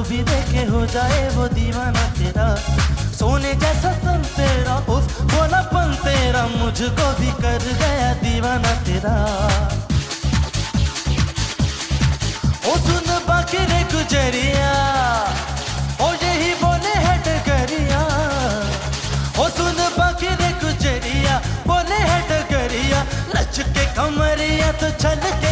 देखे हो जाए वो दीवाना तेरा। सोने जैसा सन तेरा, उस पन तेरा, मुझको भी कर गया दीवाना तेरा। ओ सुन बाकी रे गुजरिया ओ यही बोले है डगरिया ओ सुन बाकी रे गुजरिया बोले है डगरिया लचके कमरिया तो चल के